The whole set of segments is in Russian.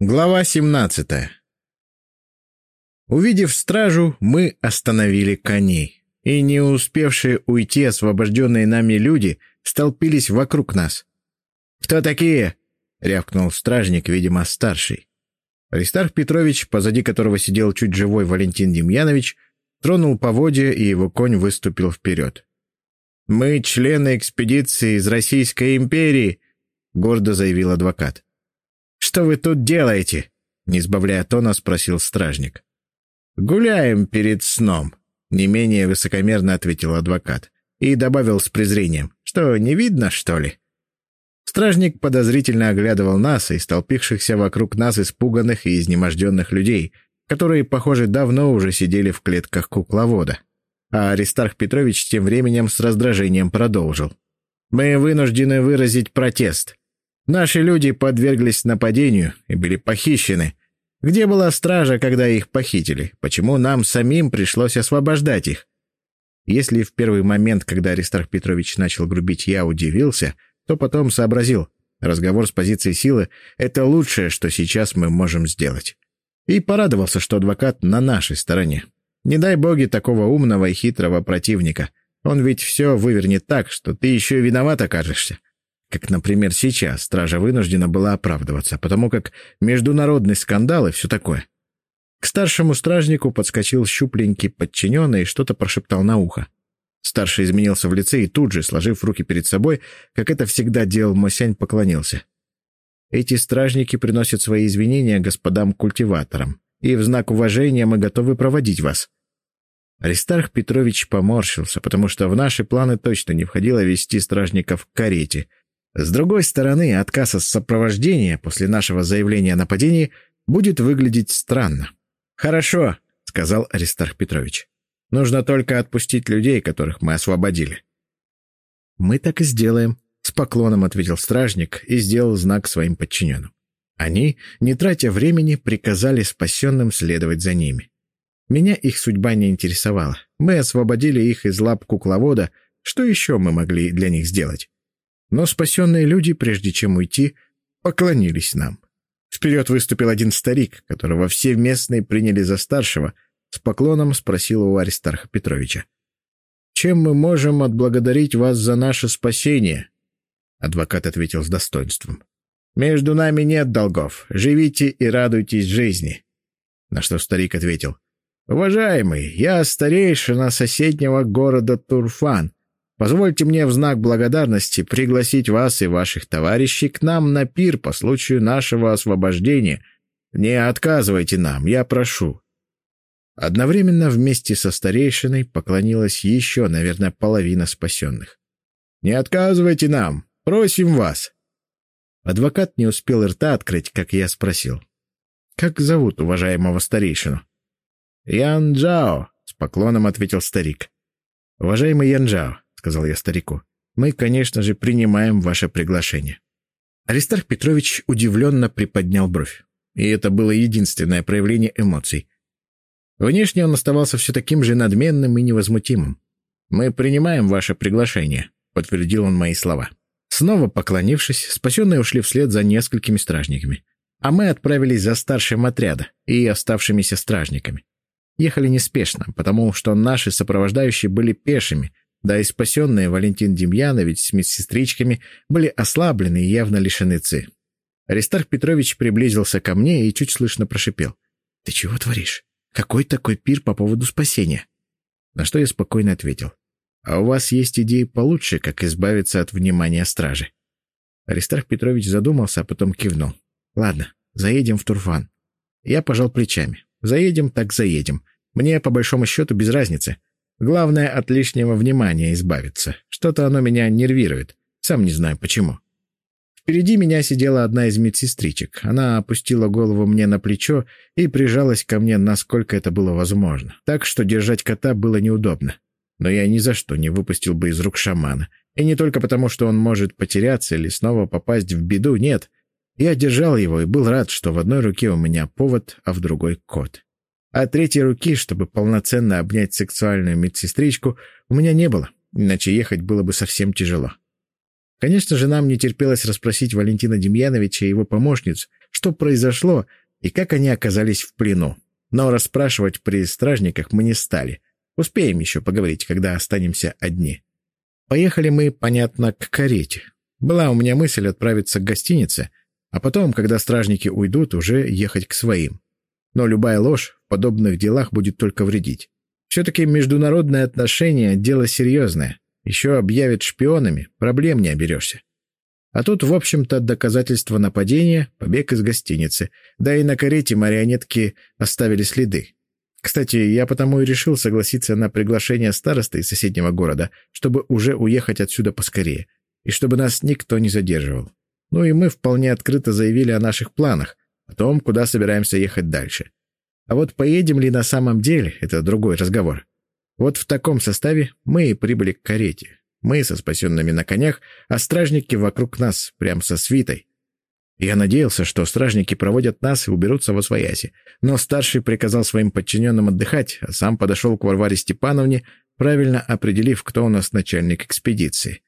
Глава 17 Увидев стражу, мы остановили коней, и не успевшие уйти освобожденные нами люди столпились вокруг нас. «Кто такие?» — рявкнул стражник, видимо, старший. Аристарх Петрович, позади которого сидел чуть живой Валентин Демьянович, тронул поводья, и его конь выступил вперед. «Мы члены экспедиции из Российской империи», — гордо заявил адвокат. «Что вы тут делаете?» — не избавляя тона, спросил стражник. «Гуляем перед сном», — не менее высокомерно ответил адвокат и добавил с презрением. «Что, не видно, что ли?» Стражник подозрительно оглядывал нас и столпившихся вокруг нас испуганных и изнеможденных людей, которые, похоже, давно уже сидели в клетках кукловода. А Аристарх Петрович тем временем с раздражением продолжил. «Мы вынуждены выразить протест. Наши люди подверглись нападению и были похищены. Где была стража, когда их похитили? Почему нам самим пришлось освобождать их?» Если в первый момент, когда Аристарх Петрович начал грубить, я удивился — то потом сообразил. Разговор с позиции силы — это лучшее, что сейчас мы можем сделать. И порадовался, что адвокат на нашей стороне. Не дай боги такого умного и хитрого противника. Он ведь все вывернет так, что ты еще виноват окажешься. Как, например, сейчас стража вынуждена была оправдываться, потому как международный скандал и все такое. К старшему стражнику подскочил щупленький подчиненный и что-то прошептал на ухо. Старший изменился в лице и тут же, сложив руки перед собой, как это всегда делал Мосянь, поклонился. «Эти стражники приносят свои извинения господам-культиваторам, и в знак уважения мы готовы проводить вас». Аристарх Петрович поморщился, потому что в наши планы точно не входило вести стражников к карете. С другой стороны, отказ от сопровождения после нашего заявления о нападении будет выглядеть странно. «Хорошо», — сказал Аристарх Петрович. Нужно только отпустить людей, которых мы освободили». «Мы так и сделаем», — с поклоном ответил стражник и сделал знак своим подчиненным. Они, не тратя времени, приказали спасенным следовать за ними. Меня их судьба не интересовала. Мы освободили их из лап кукловода. Что еще мы могли для них сделать? Но спасенные люди, прежде чем уйти, поклонились нам. Вперед выступил один старик, которого все местные приняли за старшего, с поклоном спросила у Аристарха Петровича. «Чем мы можем отблагодарить вас за наше спасение?» Адвокат ответил с достоинством. «Между нами нет долгов. Живите и радуйтесь жизни». На что старик ответил. «Уважаемый, я старейшина соседнего города Турфан. Позвольте мне в знак благодарности пригласить вас и ваших товарищей к нам на пир по случаю нашего освобождения. Не отказывайте нам, я прошу. Одновременно вместе со старейшиной поклонилась еще, наверное, половина спасенных. «Не отказывайте нам! Просим вас!» Адвокат не успел рта открыть, как я спросил. «Как зовут уважаемого старейшину?» «Ян Джао», — с поклоном ответил старик. «Уважаемый Ян Джао», — сказал я старику, — «мы, конечно же, принимаем ваше приглашение». Аристарх Петрович удивленно приподнял бровь. И это было единственное проявление эмоций — Внешне он оставался все таким же надменным и невозмутимым. «Мы принимаем ваше приглашение», — подтвердил он мои слова. Снова поклонившись, спасенные ушли вслед за несколькими стражниками. А мы отправились за старшим отряда и оставшимися стражниками. Ехали неспешно, потому что наши сопровождающие были пешими, да и спасенные Валентин Демьянович с медсестричками были ослаблены и явно лишены ци. Аристарх Петрович приблизился ко мне и чуть слышно прошипел. «Ты чего творишь?» Какой такой пир по поводу спасения? На что я спокойно ответил. А у вас есть идеи получше, как избавиться от внимания стражи? Аристарх Петрович задумался, а потом кивнул. Ладно, заедем в Турфан. Я пожал плечами. Заедем, так заедем. Мне, по большому счету, без разницы. Главное, от лишнего внимания избавиться. Что-то оно меня нервирует. Сам не знаю, почему. Впереди меня сидела одна из медсестричек. Она опустила голову мне на плечо и прижалась ко мне, насколько это было возможно. Так что держать кота было неудобно. Но я ни за что не выпустил бы из рук шамана. И не только потому, что он может потеряться или снова попасть в беду, нет. Я держал его и был рад, что в одной руке у меня повод, а в другой — кот. А третьей руки, чтобы полноценно обнять сексуальную медсестричку, у меня не было, иначе ехать было бы совсем тяжело. Конечно же, нам не терпелось расспросить Валентина Демьяновича и его помощниц, что произошло и как они оказались в плену. Но расспрашивать при стражниках мы не стали. Успеем еще поговорить, когда останемся одни. Поехали мы, понятно, к карете. Была у меня мысль отправиться к гостинице, а потом, когда стражники уйдут, уже ехать к своим. Но любая ложь подобных делах будет только вредить. Все-таки международные отношения — дело серьезное. Еще объявят шпионами, проблем не оберешься. А тут, в общем-то, доказательство нападения, побег из гостиницы. Да и на карете марионетки оставили следы. Кстати, я потому и решил согласиться на приглашение старосты из соседнего города, чтобы уже уехать отсюда поскорее, и чтобы нас никто не задерживал. Ну и мы вполне открыто заявили о наших планах, о том, куда собираемся ехать дальше. А вот поедем ли на самом деле, это другой разговор. Вот в таком составе мы и прибыли к карете. Мы со спасенными на конях, а стражники вокруг нас, прям со свитой. Я надеялся, что стражники проводят нас и уберутся во свояси, но старший приказал своим подчиненным отдыхать, а сам подошел к Варваре Степановне, правильно определив, кто у нас начальник экспедиции.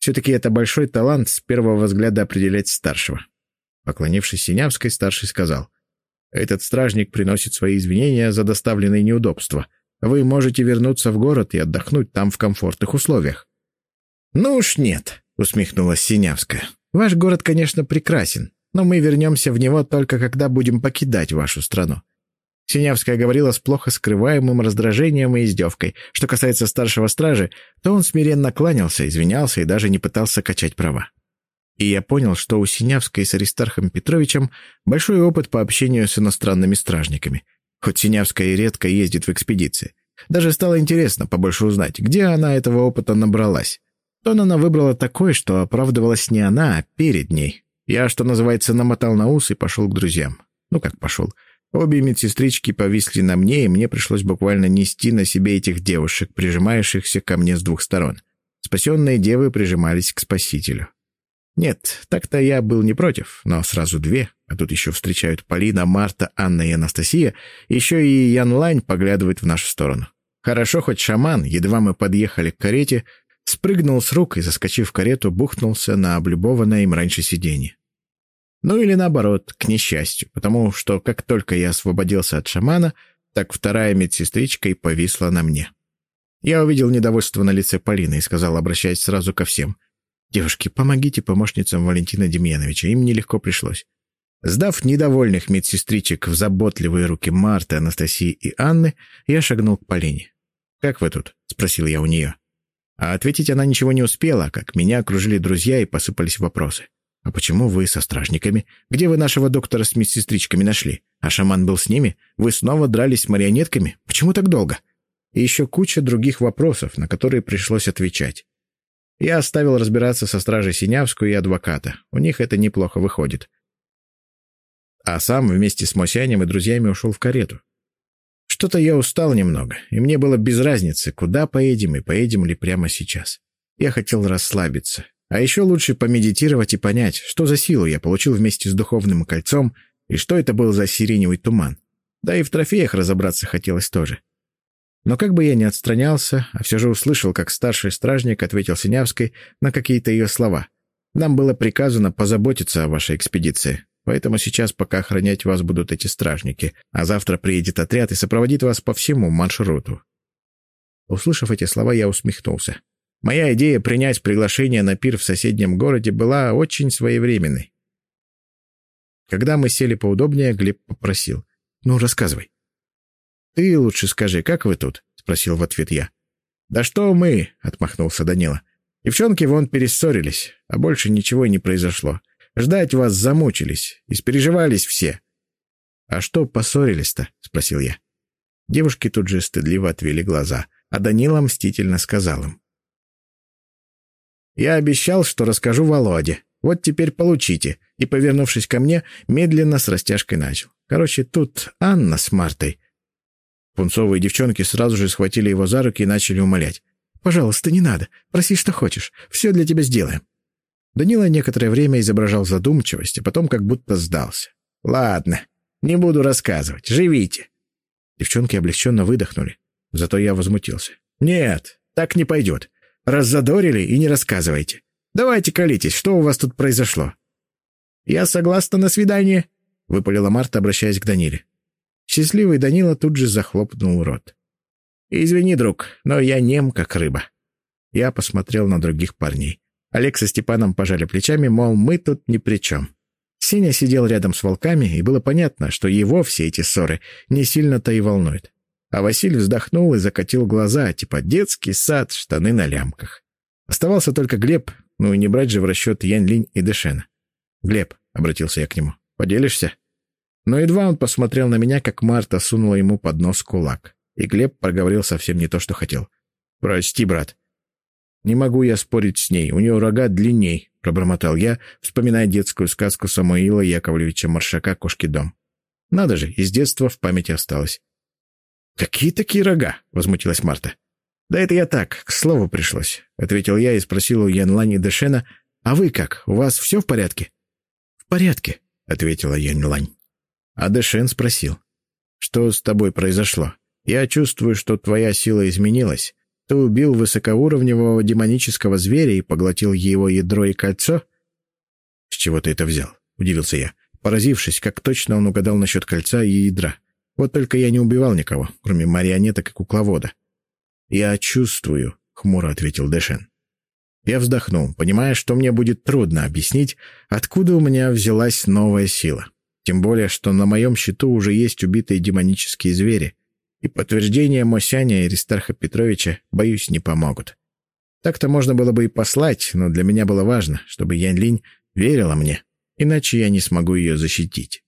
Все-таки это большой талант с первого взгляда определять старшего. Поклонившись Синявской, старший сказал, «Этот стражник приносит свои извинения за доставленные неудобства. Вы можете вернуться в город и отдохнуть там в комфортных условиях». «Ну уж нет», — усмехнулась Синявская. «Ваш город, конечно, прекрасен, но мы вернемся в него только когда будем покидать вашу страну». Синявская говорила с плохо скрываемым раздражением и издевкой. Что касается старшего стражи, то он смиренно кланялся, извинялся и даже не пытался качать права. И я понял, что у Синявской с Аристархом Петровичем большой опыт по общению с иностранными стражниками. Хоть Синявская редко ездит в экспедиции. Даже стало интересно побольше узнать, где она этого опыта набралась. Тон она выбрала такой, что оправдывалась не она, а перед ней. Я, что называется, намотал на ус и пошел к друзьям. Ну как пошел? Обе медсестрички повисли на мне, и мне пришлось буквально нести на себе этих девушек, прижимающихся ко мне с двух сторон. Спасенные девы прижимались к спасителю. Нет, так-то я был не против, но сразу две, а тут еще встречают Полина, Марта, Анна и Анастасия, еще и Ян Лань поглядывает в нашу сторону. Хорошо, хоть шаман, едва мы подъехали к карете, спрыгнул с рук и, заскочив в карету, бухнулся на облюбованное им раньше сиденье. Ну или наоборот, к несчастью, потому что как только я освободился от шамана, так вторая медсестричка и повисла на мне. Я увидел недовольство на лице Полины и сказал, обращаясь сразу ко всем. «Девушки, помогите помощницам Валентина Демьяновича, им нелегко пришлось». Сдав недовольных медсестричек в заботливые руки Марты, Анастасии и Анны, я шагнул к Полине. «Как вы тут?» — спросил я у нее. А ответить она ничего не успела, как меня окружили друзья и посыпались вопросы. «А почему вы со стражниками? Где вы нашего доктора с медсестричками нашли? А шаман был с ними? Вы снова дрались с марионетками? Почему так долго?» И еще куча других вопросов, на которые пришлось отвечать. Я оставил разбираться со стражей Синявскую и адвоката. У них это неплохо выходит. А сам вместе с Мосянем и друзьями ушел в карету. Что-то я устал немного, и мне было без разницы, куда поедем и поедем ли прямо сейчас. Я хотел расслабиться. А еще лучше помедитировать и понять, что за силу я получил вместе с духовным кольцом и что это был за сиреневый туман. Да и в трофеях разобраться хотелось тоже. Но как бы я ни отстранялся, а все же услышал, как старший стражник ответил Синявской на какие-то ее слова. «Нам было приказано позаботиться о вашей экспедиции. Поэтому сейчас пока охранять вас будут эти стражники, а завтра приедет отряд и сопроводит вас по всему маршруту». Услышав эти слова, я усмехнулся. Моя идея принять приглашение на пир в соседнем городе была очень своевременной. Когда мы сели поудобнее, Глеб попросил. «Ну, рассказывай». «Ты лучше скажи, как вы тут?» — спросил в ответ я. «Да что мы?» — отмахнулся Данила. «Девчонки вон перессорились, а больше ничего не произошло. Ждать вас замучились, испереживались все. — А что поссорились-то? — спросил я. Девушки тут же стыдливо отвели глаза, а Данила мстительно сказал им. «Я обещал, что расскажу Володе. Вот теперь получите». И, повернувшись ко мне, медленно с растяжкой начал. Короче, тут Анна с Мартой. Пунцовые девчонки сразу же схватили его за руки и начали умолять. «Пожалуйста, не надо. Проси, что хочешь. Все для тебя сделаем». Данила некоторое время изображал задумчивость, а потом как будто сдался. «Ладно, не буду рассказывать. Живите». Девчонки облегченно выдохнули. Зато я возмутился. «Нет, так не пойдет. Раззадорили и не рассказывайте. Давайте колитесь, что у вас тут произошло?» «Я согласна на свидание», — выпалила Марта, обращаясь к Даниле. Счастливый Данила тут же захлопнул рот. «Извини, друг, но я нем, как рыба». Я посмотрел на других парней. Олег со Степаном пожали плечами, мол, мы тут ни при чем. Сеня сидел рядом с волками, и было понятно, что его все эти ссоры не сильно-то и волнуют. А Василий вздохнул и закатил глаза, типа детский сад, штаны на лямках. Оставался только Глеб, ну и не брать же в расчет Янь Линь и Дэшена. «Глеб», — обратился я к нему, — «поделишься?» Но едва он посмотрел на меня, как Марта сунула ему под нос кулак. И Глеб проговорил совсем не то, что хотел. «Прости, брат». «Не могу я спорить с ней, у нее рога длинней», — пробормотал я, вспоминая детскую сказку Самуила Яковлевича Маршака «Кошки дом». Надо же, из детства в памяти осталось. «Какие такие рога?» — возмутилась Марта. «Да это я так, к слову пришлось», — ответил я и спросил у Янлани Дэшена, «А вы как, у вас все в порядке?» «В порядке», — ответила Янлань. А Дэшен спросил, «Что с тобой произошло? Я чувствую, что твоя сила изменилась. Ты убил высокоуровневого демонического зверя и поглотил его ядро и кольцо?» «С чего ты это взял?» — удивился я, поразившись, как точно он угадал насчет кольца и ядра. Вот только я не убивал никого, кроме марионеток и кукловода. «Я чувствую», — хмуро ответил Дэшен. Я вздохнул, понимая, что мне будет трудно объяснить, откуда у меня взялась новая сила. Тем более, что на моем счету уже есть убитые демонические звери, и подтверждения Мосяня и Аристарха Петровича, боюсь, не помогут. Так-то можно было бы и послать, но для меня было важно, чтобы Янь Линь верила мне, иначе я не смогу ее защитить.